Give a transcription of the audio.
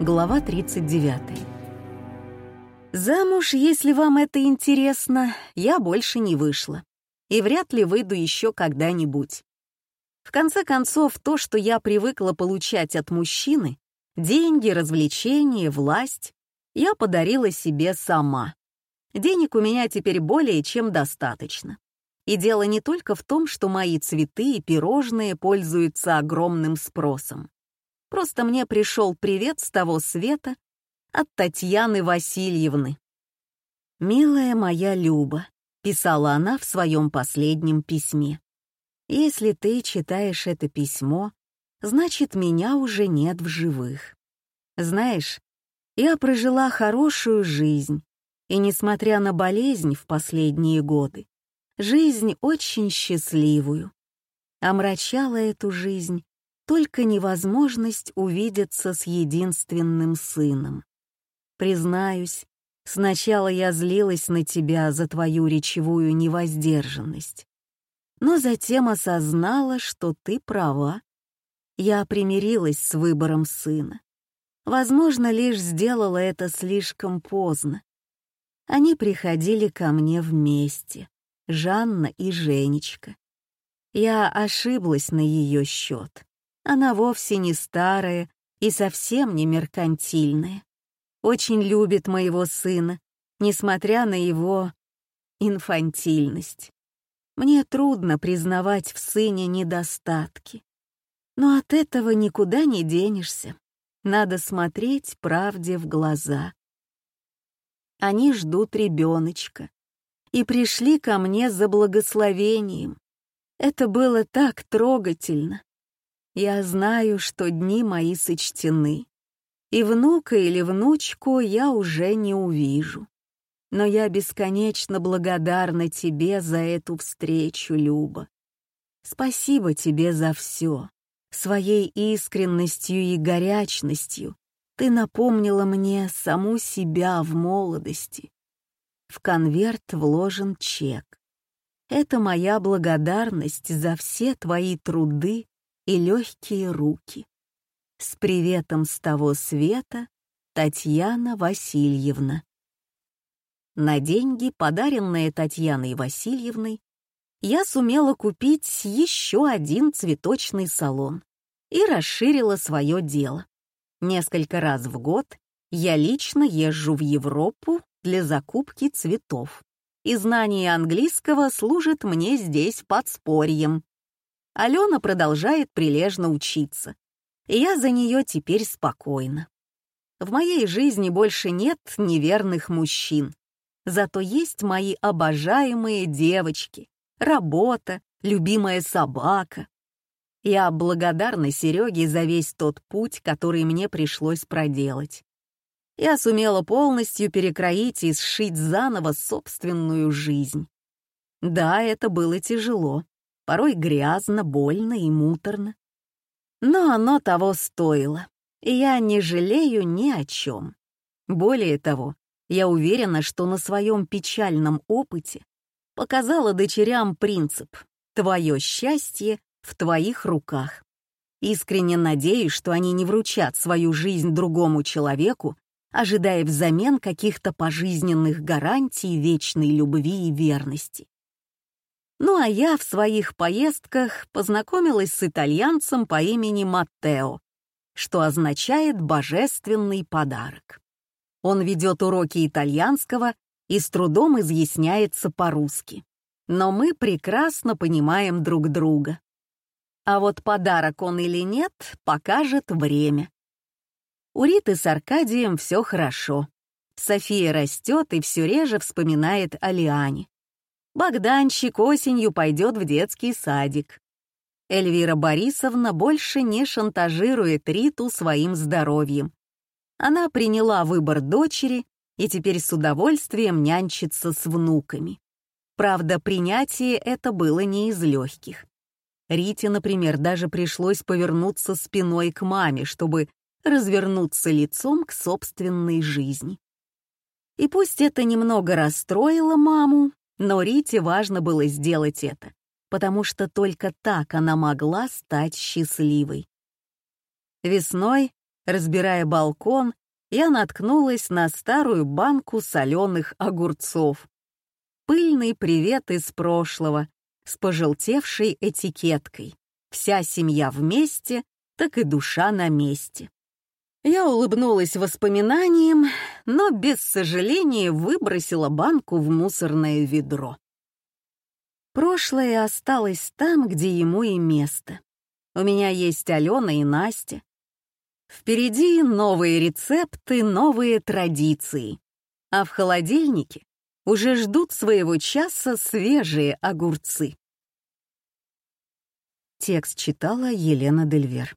Глава 39. Замуж, если вам это интересно, я больше не вышла. И вряд ли выйду еще когда-нибудь. В конце концов, то, что я привыкла получать от мужчины, деньги, развлечения, власть, я подарила себе сама. Денег у меня теперь более чем достаточно. И дело не только в том, что мои цветы и пирожные пользуются огромным спросом. Просто мне пришел привет с того света от Татьяны Васильевны. «Милая моя Люба», — писала она в своем последнем письме, «если ты читаешь это письмо, значит, меня уже нет в живых. Знаешь, я прожила хорошую жизнь, и, несмотря на болезнь в последние годы, жизнь очень счастливую. Омрачала эту жизнь только невозможность увидеться с единственным сыном. Признаюсь, сначала я злилась на тебя за твою речевую невоздержанность, но затем осознала, что ты права. Я примирилась с выбором сына. Возможно, лишь сделала это слишком поздно. Они приходили ко мне вместе, Жанна и Женечка. Я ошиблась на ее счет. Она вовсе не старая и совсем не меркантильная. Очень любит моего сына, несмотря на его инфантильность. Мне трудно признавать в сыне недостатки. Но от этого никуда не денешься. Надо смотреть правде в глаза. Они ждут ребеночка и пришли ко мне за благословением. Это было так трогательно. Я знаю, что дни мои сочтены, и внука или внучку я уже не увижу. Но я бесконечно благодарна тебе за эту встречу, Люба. Спасибо тебе за все. Своей искренностью и горячностью ты напомнила мне саму себя в молодости. В конверт вложен чек. Это моя благодарность за все твои труды и легкие руки. С приветом с того света Татьяна Васильевна. На деньги, подаренные Татьяной Васильевной, я сумела купить еще один цветочный салон и расширила свое дело. Несколько раз в год я лично езжу в Европу для закупки цветов, и знание английского служит мне здесь подспорьем. Алена продолжает прилежно учиться, и я за нее теперь спокойна. В моей жизни больше нет неверных мужчин, зато есть мои обожаемые девочки, работа, любимая собака. Я благодарна Сереге за весь тот путь, который мне пришлось проделать. Я сумела полностью перекроить и сшить заново собственную жизнь. Да, это было тяжело, порой грязно, больно и муторно. Но оно того стоило, и я не жалею ни о чем. Более того, я уверена, что на своем печальном опыте показала дочерям принцип «твое счастье в твоих руках». Искренне надеюсь, что они не вручат свою жизнь другому человеку, ожидая взамен каких-то пожизненных гарантий вечной любви и верности. Ну а я в своих поездках познакомилась с итальянцем по имени Маттео, что означает «божественный подарок». Он ведет уроки итальянского и с трудом изъясняется по-русски. Но мы прекрасно понимаем друг друга. А вот подарок он или нет, покажет время. У Риты с Аркадием все хорошо. София растет и все реже вспоминает о Лиане. Богданчик осенью пойдет в детский садик. Эльвира Борисовна больше не шантажирует Риту своим здоровьем. Она приняла выбор дочери и теперь с удовольствием нянчится с внуками. Правда, принятие это было не из легких. Рите, например, даже пришлось повернуться спиной к маме, чтобы развернуться лицом к собственной жизни. И пусть это немного расстроило маму, но Рите важно было сделать это, потому что только так она могла стать счастливой. Весной Разбирая балкон, я наткнулась на старую банку соленых огурцов. Пыльный привет из прошлого, с пожелтевшей этикеткой. Вся семья вместе, так и душа на месте. Я улыбнулась воспоминаниям, но без сожаления выбросила банку в мусорное ведро. Прошлое осталось там, где ему и место. У меня есть Алена и Настя. Впереди новые рецепты, новые традиции. А в холодильнике уже ждут своего часа свежие огурцы. Текст читала Елена Дельвер.